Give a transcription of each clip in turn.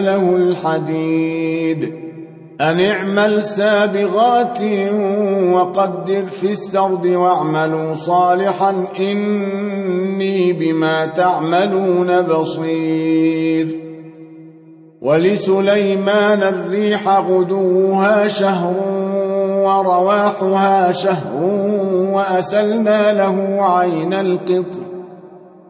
له الحديد أن اعمل سابغات وقدر في السرد واعملوا صالحا إني بما تعملون بصير ولسليمان الريح غدوها شهر ورواحها شهر وأسلنا له عين القطر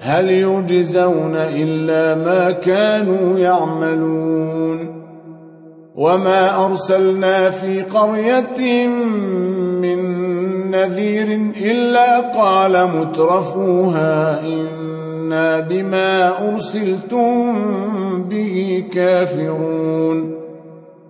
هل يجزون إلا ما كانوا يعملون وما أرسلنا في قرية من نذير إلا قال مترفوها إنا بما أرسلتم به كافرون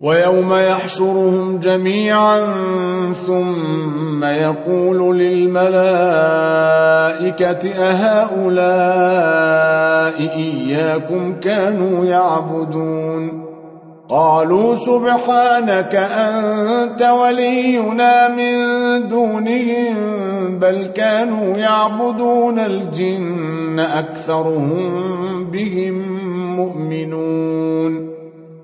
ويوم يحشرهم جميعا ثم يقول للملائكة أهؤلاء إياكم كانوا يعبدون؟ قالوا سبحانك أنت ولينا من دونهم بل كانوا يعبدون الجن أكثرهم بهم مؤمنون.